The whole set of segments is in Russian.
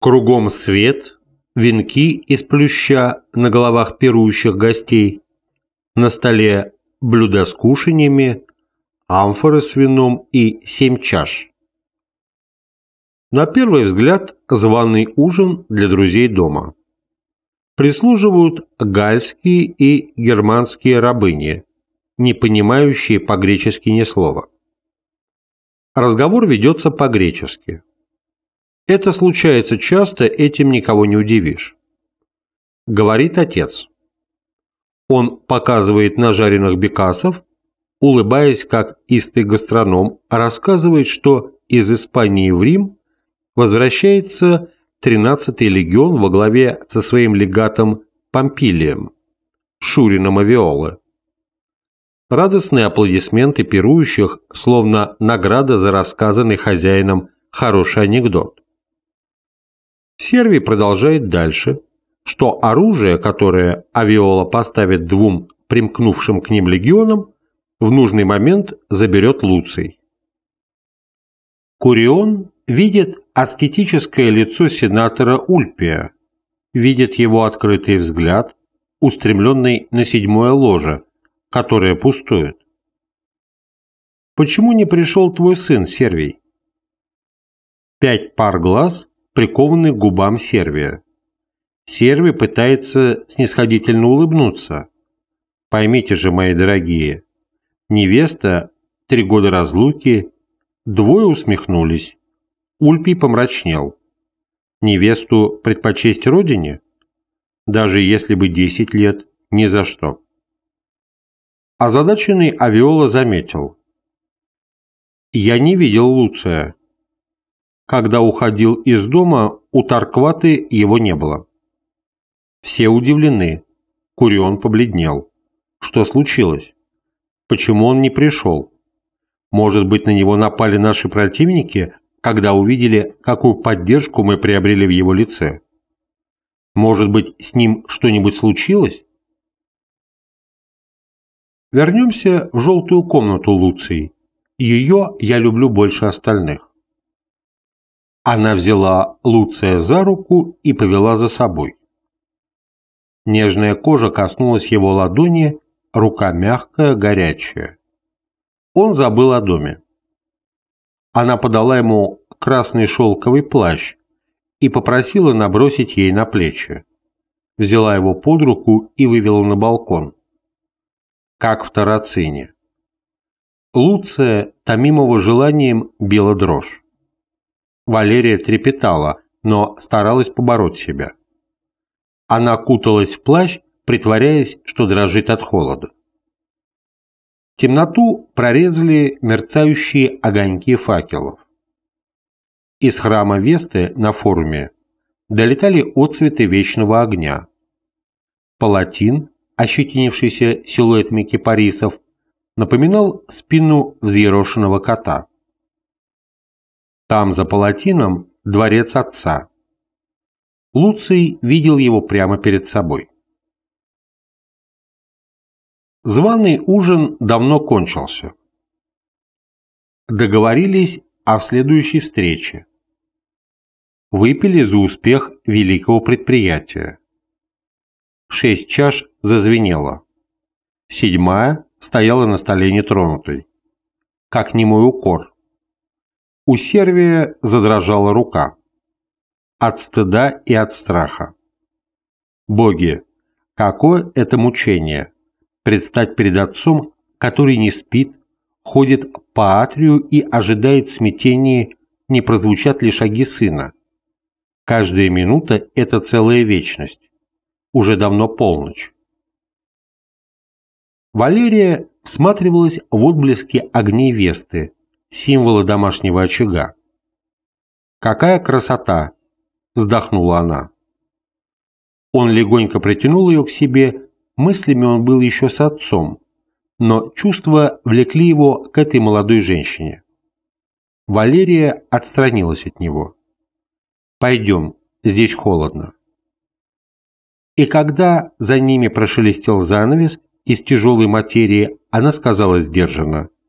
Кругом свет, венки из плюща на головах пирующих гостей, на столе блюда с кушаньями, амфоры с вином и семь чаш. На первый взгляд званый ужин для друзей дома. Прислуживают гальские и германские рабыни, не понимающие по-гречески ни слова. Разговор ведется по-гречески. Это случается часто, этим никого не удивишь. Говорит отец. Он показывает на жареных бекасов, улыбаясь как истый гастроном, рассказывает, что из Испании в Рим возвращается 13-й легион во главе со своим легатом Помпилием, Шурином Авиолы. Радостные аплодисменты пирующих, словно награда за рассказанный хозяином хороший анекдот. Сервий продолжает дальше, что оружие, которое Авиола поставит двум примкнувшим к ним легионам, в нужный момент заберет Луций. Курион видит аскетическое лицо сенатора Ульпия, видит его открытый взгляд, устремленный на седьмое ложе, которое пустует. Почему не пришел твой сын, Сервий? Пять пар глаз прикованный к губам Сервия. Сервий пытается снисходительно улыбнуться. Поймите же, мои дорогие, невеста, три года разлуки, двое усмехнулись. Ульпий помрачнел. Невесту предпочесть родине? Даже если бы десять лет, ни за что. Озадаченный Авиола заметил. «Я не видел Луция. Когда уходил из дома, у Таркваты его не было. Все удивлены. Курион побледнел. Что случилось? Почему он не пришел? Может быть, на него напали наши противники, когда увидели, какую поддержку мы приобрели в его лице? Может быть, с ним что-нибудь случилось? Вернемся в желтую комнату Луции. Ее я люблю больше остальных. Она взяла Луция за руку и повела за собой. Нежная кожа коснулась его ладони, рука мягкая, горячая. Он забыл о доме. Она подала ему красный шелковый плащ и попросила набросить ей на плечи. Взяла его под руку и вывела на балкон. Как в Тарацине. Луция, томимого желанием, била дрожь. Валерия трепетала, но старалась побороть себя. Она куталась в плащ, притворяясь, что дрожит от холода. Темноту прорезали мерцающие огоньки факелов. Из храма Весты на форуме долетали отцветы вечного огня. Палатин, ощетинившийся силуэтами кипарисов, напоминал спину взъерошенного кота. Там, за палатином, дворец отца. Луций видел его прямо перед собой. Званый ужин давно кончился. Договорились о следующей встрече. Выпили за успех великого предприятия. Шесть чаш зазвенело. Седьмая стояла на столе нетронутой. Как немой укор. У Сервия задрожала рука. От стыда и от страха. Боги, какое это мучение! Предстать перед отцом, который не спит, ходит по атрию и ожидает в смятении, не прозвучат ли шаги сына. Каждая минута – это целая вечность. Уже давно полночь. Валерия всматривалась в отблески огней Весты, символы домашнего очага. «Какая красота!» – вздохнула она. Он легонько притянул ее к себе, мыслями он был еще с отцом, но чувства влекли его к этой молодой женщине. Валерия отстранилась от него. «Пойдем, здесь холодно». И когда за ними прошелестел занавес из тяжелой материи, она сказала сдержанно –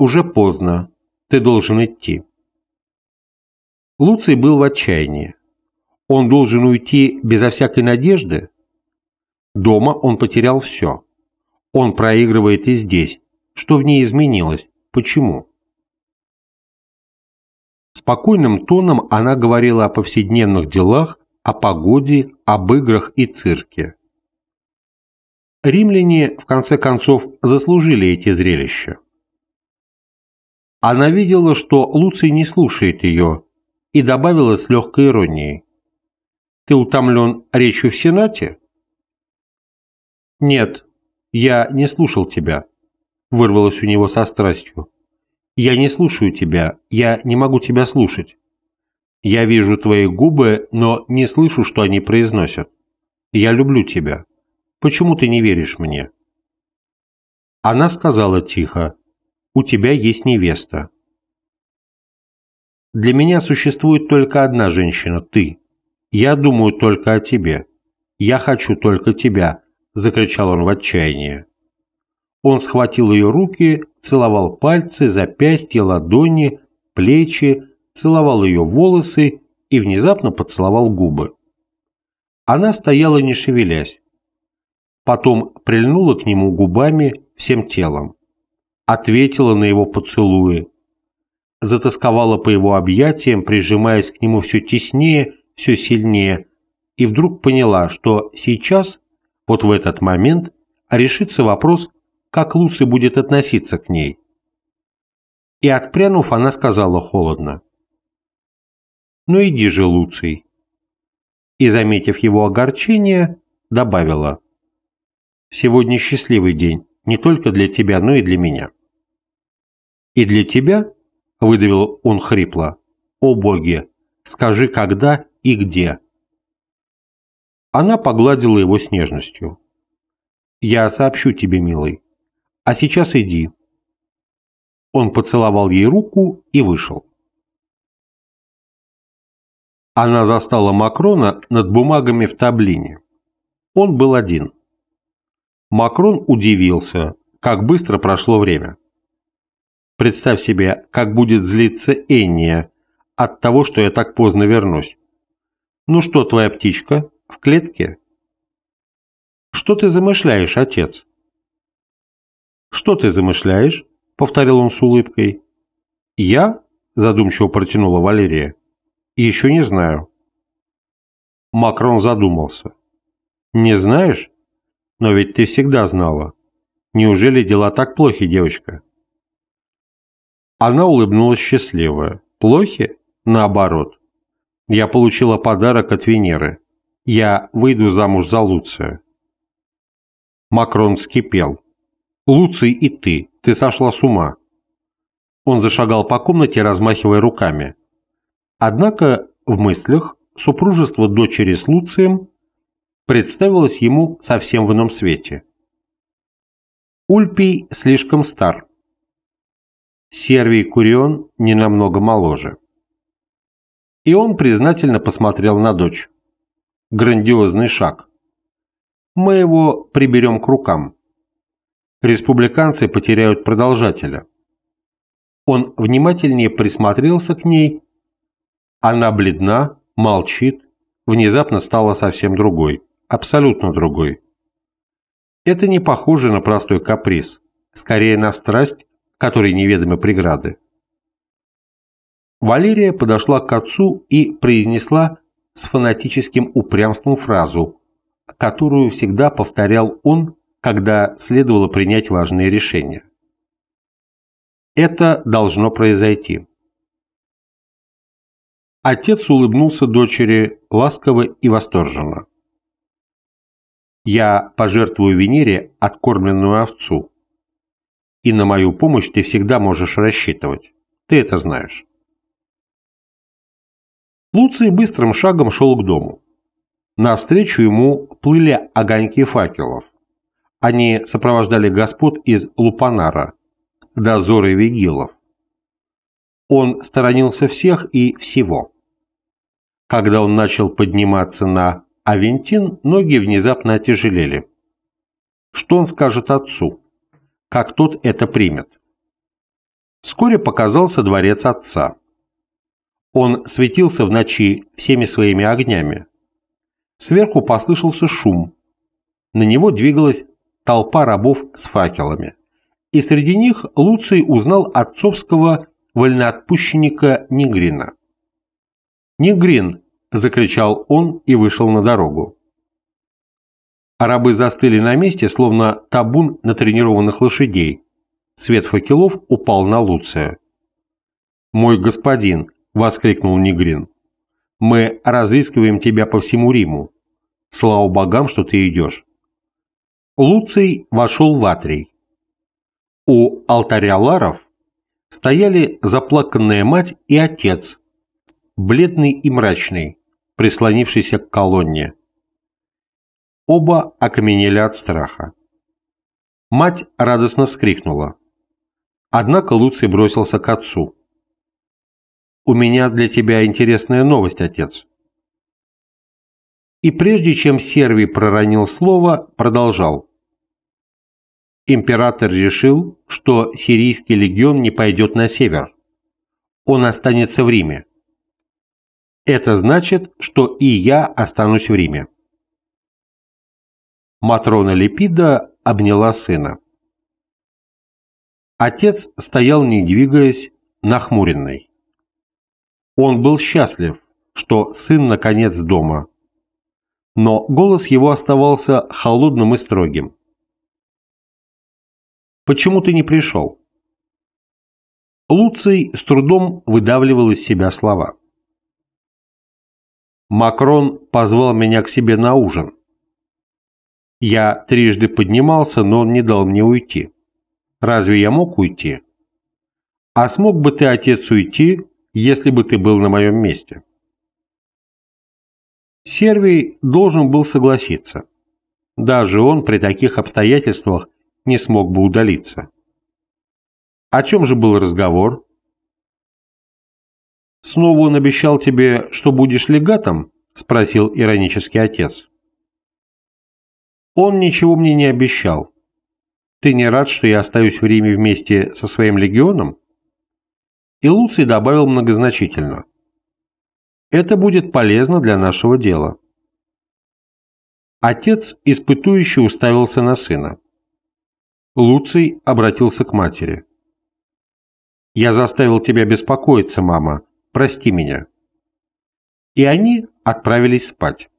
уже поздно. Ты должен идти. Луций был в отчаянии. Он должен уйти безо всякой надежды? Дома он потерял все. Он проигрывает и здесь. Что в ней изменилось? Почему? Спокойным тоном она говорила о повседневных делах, о погоде, об играх и цирке. Римляне, в конце концов, заслужили эти зрелища. Она видела, что Луций не слушает ее, и добавила с легкой иронией. «Ты утомлен речью в Сенате?» «Нет, я не слушал тебя», — вырвалось у него со страстью. «Я не слушаю тебя, я не могу тебя слушать. Я вижу твои губы, но не слышу, что они произносят. Я люблю тебя. Почему ты не веришь мне?» Она сказала тихо, «У тебя есть невеста». «Для меня существует только одна женщина, ты. Я думаю только о тебе. Я хочу только тебя», — закричал он в отчаянии. Он схватил ее руки, целовал пальцы, запястья, ладони, плечи, целовал ее волосы и внезапно поцеловал губы. Она стояла не шевелясь, потом прильнула к нему губами всем телом, ответила на его поцелуи, затасковала по его объятиям, прижимаясь к нему все теснее, все сильнее, и вдруг поняла, что сейчас, вот в этот момент, решится вопрос, как Луций будет относиться к ней. И отпрянув, она сказала холодно. «Ну иди же, Луций». И, заметив его огорчение, добавила. Сегодня счастливый день, не только для тебя, но и для меня. И для тебя, выдавил он хрипло, о боги, скажи, когда и где. Она погладила его с нежностью. Я сообщу тебе, милый. А сейчас иди. Он поцеловал ей руку и вышел. Она застала Макрона над бумагами в таблине. Он был один. Макрон удивился, как быстро прошло время. Представь себе, как будет злиться Энния от того, что я так поздно вернусь. Ну что, твоя птичка, в клетке? Что ты замышляешь, отец? Что ты замышляешь? Повторил он с улыбкой. Я? Задумчиво протянула Валерия. Еще не знаю. Макрон задумался. Не знаешь? Но ведь ты всегда знала. Неужели дела так плохи, девочка? Она улыбнулась счастливая. Плохи? Наоборот. Я получила подарок от Венеры. Я выйду замуж за Луция. Макрон вскипел. Луций и ты. Ты сошла с ума. Он зашагал по комнате, размахивая руками. Однако в мыслях супружество дочери с Луцием представилось ему совсем в ином свете. Ульпий слишком стар. Сервий Курион не намного моложе. И он признательно посмотрел на дочь. Грандиозный шаг. Мы его приберем к рукам. Республиканцы потеряют продолжателя. Он внимательнее присмотрелся к ней. Она бледна, молчит, внезапно стала совсем другой абсолютно другой. Это не похоже на простой каприз, скорее на страсть, которой неведомы преграды. Валерия подошла к отцу и произнесла с фанатическим упрямством фразу, которую всегда повторял он, когда следовало принять важные решения. Это должно произойти. Отец улыбнулся дочери ласково и восторженно. Я пожертвую Венере откормленную овцу. И на мою помощь ты всегда можешь рассчитывать. Ты это знаешь. Луций быстрым шагом шел к дому. Навстречу ему плыли огоньки факелов. Они сопровождали господ из Лупанара, дозоры вигилов. Он сторонился всех и всего. Когда он начал подниматься на Авентин ноги внезапно отяжелели. Что он скажет отцу? Как тот это примет? Вскоре показался дворец отца. Он светился в ночи всеми своими огнями. Сверху послышался шум. На него двигалась толпа рабов с факелами. И среди них Луций узнал отцовского вольноотпущенника Нигрина. «Нигрин!» – закричал он и вышел на дорогу. А рабы застыли на месте, словно табун натренированных лошадей. Свет факелов упал на Луция. «Мой господин!» – воскликнул Нигрин. «Мы разыскиваем тебя по всему Риму. Слава богам, что ты идешь». Луций вошел в Атрий. У алтаря Ларов стояли заплаканная мать и отец, бледный и мрачный, прислонившийся к колонне. Оба окаменели от страха. Мать радостно вскрикнула. Однако Луций бросился к отцу. «У меня для тебя интересная новость, отец». И прежде чем Сервий проронил слово, продолжал. Император решил, что сирийский легион не пойдет на север. Он останется в Риме. Это значит, что и я останусь в Риме. Матрона Лепида обняла сына. Отец стоял, не двигаясь, нахмуренный. Он был счастлив, что сын наконец дома. Но голос его оставался холодным и строгим. «Почему ты не пришел?» Луций с трудом выдавливал из себя слова. Макрон позвал меня к себе на ужин. Я трижды поднимался, но он не дал мне уйти. Разве я мог уйти? А смог бы ты, отец, уйти, если бы ты был на моем месте? Сервий должен был согласиться. Даже он при таких обстоятельствах не смог бы удалиться. О чем же был разговор? «Снова он обещал тебе, что будешь легатом?» – спросил иронический отец. «Он ничего мне не обещал. Ты не рад, что я остаюсь в Риме вместе со своим легионом?» И Луций добавил многозначительно. «Это будет полезно для нашего дела». Отец испытующе уставился на сына. Луций обратился к матери. «Я заставил тебя беспокоиться, мама. Прости меня». И они отправились спать.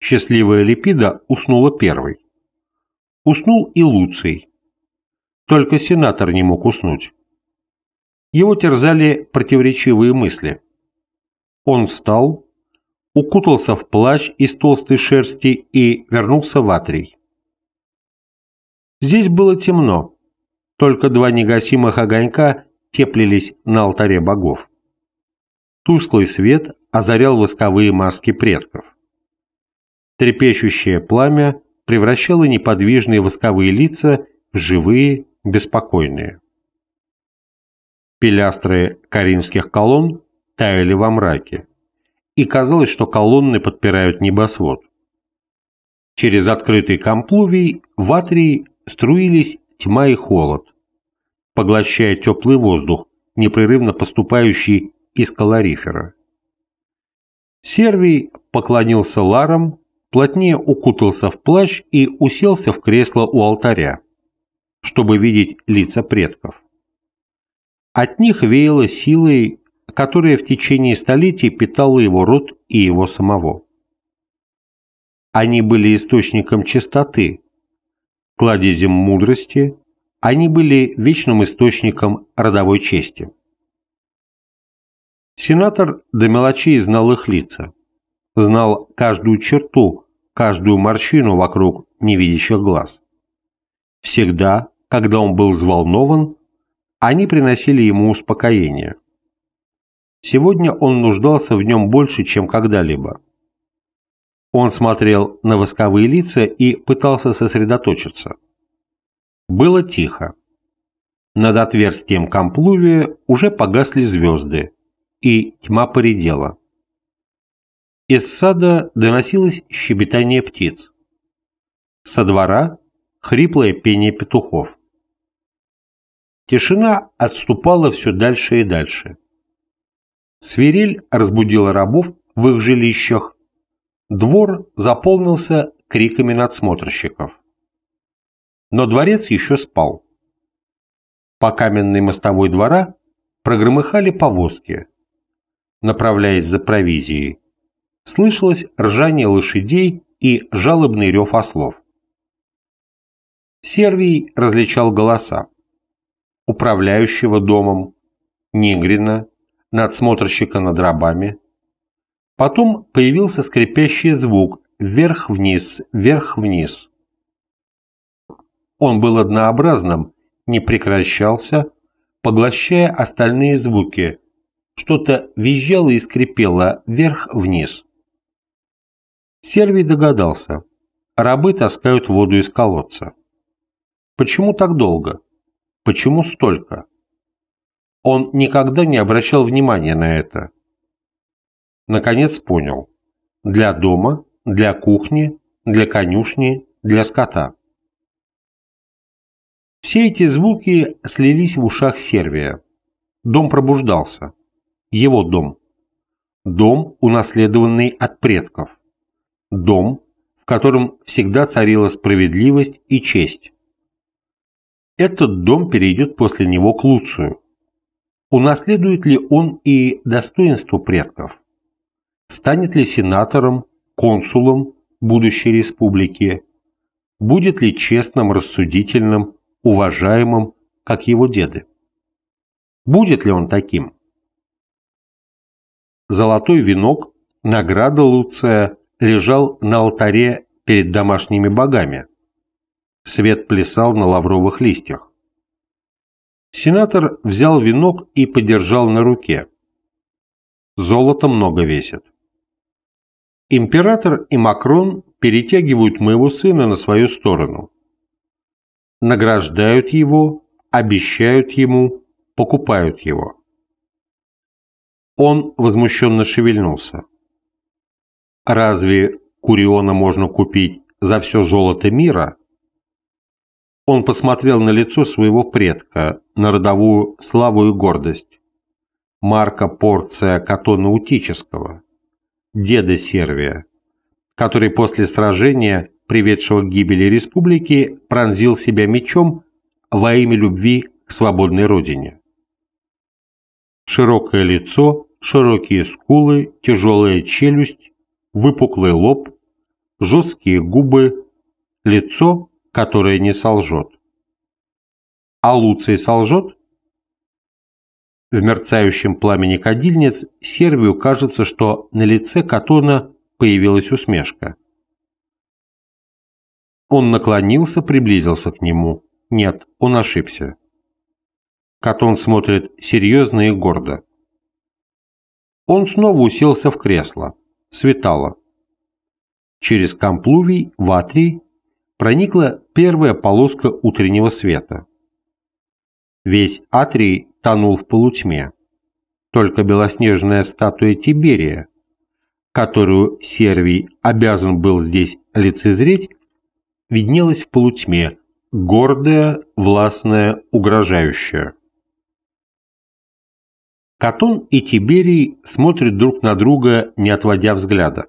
Счастливая Липида уснула первой. Уснул и Луций. Только сенатор не мог уснуть. Его терзали противоречивые мысли. Он встал, укутался в плащ из толстой шерсти и вернулся в Атрий. Здесь было темно, только два негасимых огонька теплились на алтаре богов. Тусклый свет озарял восковые маски предков. Трепещущее пламя превращало неподвижные восковые лица в живые, беспокойные. Пилястры каримских колонн таяли во мраке, и казалось, что колонны подпирают небосвод. Через открытый комплувий в Атрии струились тьма и холод, поглощая теплый воздух, непрерывно поступающий из калорифера. Сервий поклонился ларам, плотнее укутался в плащ и уселся в кресло у алтаря, чтобы видеть лица предков. От них веяло силой, которая в течение столетий питала его род и его самого. Они были источником чистоты, кладезем мудрости, они были вечным источником родовой чести. Сенатор до мелочей знал их лица, знал каждую черту, каждую морщину вокруг невидящих глаз. Всегда, когда он был взволнован, они приносили ему успокоение. Сегодня он нуждался в нем больше, чем когда-либо. Он смотрел на восковые лица и пытался сосредоточиться. Было тихо. Над отверстием комплувия уже погасли звезды, и тьма поредела. Из сада доносилось щебетание птиц. Со двора — хриплое пение петухов. Тишина отступала все дальше и дальше. Свирель разбудила рабов в их жилищах. Двор заполнился криками надсмотрщиков. Но дворец еще спал. По каменной мостовой двора прогромыхали повозки, направляясь за провизией. Слышалось ржание лошадей и жалобный рев ослов. Сервий различал голоса. Управляющего домом, Нигрина, надсмотрщика над рабами. Потом появился скрипящий звук вверх-вниз, вверх-вниз. Он был однообразным, не прекращался, поглощая остальные звуки. Что-то визжало и скрипело вверх-вниз. Сервий догадался. Рабы таскают воду из колодца. Почему так долго? Почему столько? Он никогда не обращал внимания на это. Наконец понял. Для дома, для кухни, для конюшни, для скота. Все эти звуки слились в ушах Сервия. Дом пробуждался. Его дом. Дом, унаследованный от предков. Дом, в котором всегда царила справедливость и честь. Этот дом перейдет после него к Луцию. Унаследует ли он и достоинство предков? Станет ли сенатором, консулом будущей республики? Будет ли честным, рассудительным, уважаемым, как его деды? Будет ли он таким? Золотой венок, награда Луция, лежал на алтаре перед домашними богами. Свет плясал на лавровых листьях. Сенатор взял венок и подержал на руке. Золото много весит. Император и Макрон перетягивают моего сына на свою сторону. Награждают его, обещают ему, покупают его. Он возмущенно шевельнулся. Разве Куриона можно купить за все золото мира? Он посмотрел на лицо своего предка, на родовую славу и гордость. Марка Порция Катона Утического, деда Сервия, который после сражения, приведшего к гибели республики, пронзил себя мечом во имя любви к свободной родине. Широкое лицо, широкие скулы, тяжелая челюсть, выпуклый лоб, жесткие губы, лицо, которое не солжет. А Луций солжет? В мерцающем пламени кадильниц Сервию кажется, что на лице Катона появилась усмешка. Он наклонился, приблизился к нему. Нет, он ошибся. Катон смотрит серьезно и гордо. Он снова уселся в кресло. Светало. Через Камплувий в Атрий проникла первая полоска утреннего света. Весь Атрий тонул в полутьме. Только белоснежная статуя Тиберия, которую Сервий обязан был здесь лицезреть, виднелась в полутьме, гордая, властная, угрожающая. Катон и Тиберий смотрят друг на друга, не отводя взгляда.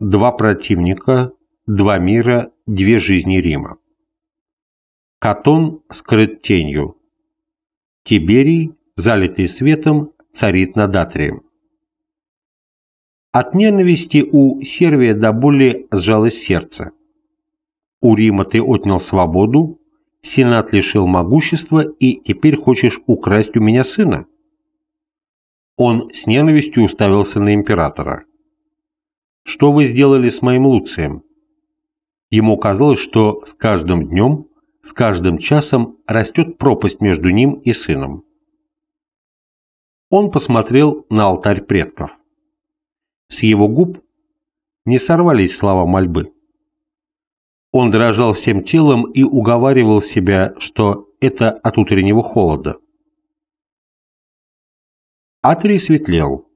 Два противника, два мира, две жизни Рима. Катон скрыт тенью. Тиберий, залитый светом, царит над Атрием. От ненависти у Сервия до боли сжалось сердце. У Рима ты отнял свободу, Сенат лишил могущества и теперь хочешь украсть у меня сына? Он с ненавистью уставился на императора. «Что вы сделали с моим Луцием?» Ему казалось, что с каждым днем, с каждым часом растет пропасть между ним и сыном. Он посмотрел на алтарь предков. С его губ не сорвались слова мольбы. Он дрожал всем телом и уговаривал себя, что это от утреннего холода. Атрий светлел.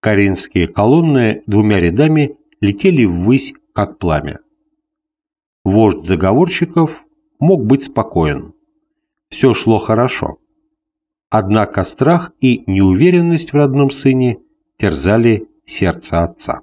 Коринфские колонны двумя рядами летели ввысь, как пламя. Вождь заговорщиков мог быть спокоен. Все шло хорошо. Однако страх и неуверенность в родном сыне терзали сердце отца.